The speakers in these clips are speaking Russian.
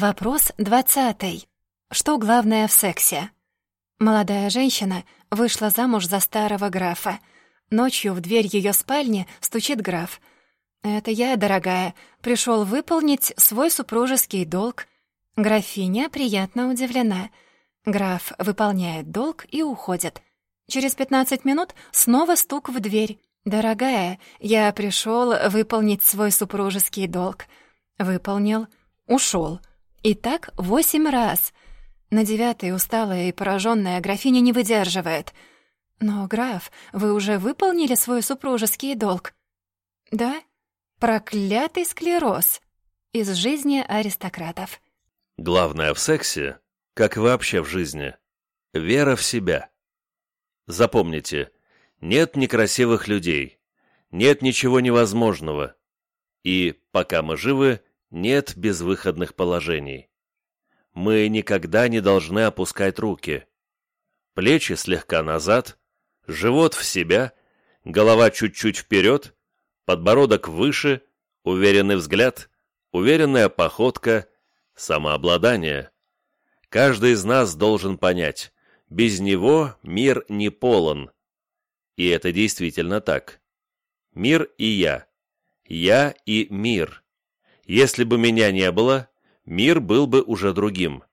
Вопрос двадцатый. Что главное в сексе? Молодая женщина вышла замуж за старого графа. Ночью в дверь ее спальни стучит граф. «Это я, дорогая, пришел выполнить свой супружеский долг». Графиня приятно удивлена. Граф выполняет долг и уходит. Через пятнадцать минут снова стук в дверь. «Дорогая, я пришел выполнить свой супружеский долг». Выполнил, ушел. И так восемь раз. На девятый усталая и пораженная графиня не выдерживает. «Но, граф, вы уже выполнили свой супружеский долг?» «Да? Проклятый склероз!» Из жизни аристократов. Главное в сексе, как вообще в жизни, вера в себя. Запомните, нет некрасивых людей, нет ничего невозможного. И, пока мы живы, нет безвыходных положений. Мы никогда не должны опускать руки. Плечи слегка назад, живот в себя, голова чуть-чуть вперед, подбородок выше, уверенный взгляд, уверенная походка, самообладание. Каждый из нас должен понять, без него мир не полон. И это действительно так. Мир и я. Я и мир. Если бы меня не было, мир был бы уже другим.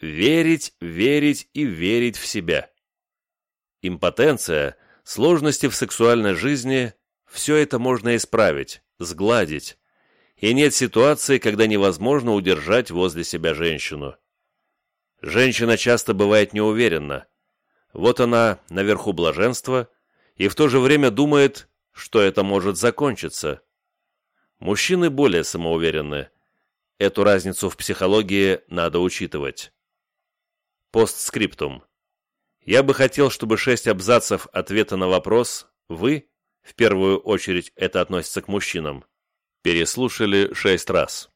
Верить, верить и верить в себя. Импотенция, сложности в сексуальной жизни – все это можно исправить, сгладить. И нет ситуации, когда невозможно удержать возле себя женщину. Женщина часто бывает неуверенна. Вот она наверху блаженства, и в то же время думает, что это может закончиться. Мужчины более самоуверенны. Эту разницу в психологии надо учитывать. Постскриптум. Я бы хотел, чтобы шесть абзацев ответа на вопрос «Вы?» в первую очередь это относится к мужчинам, переслушали шесть раз.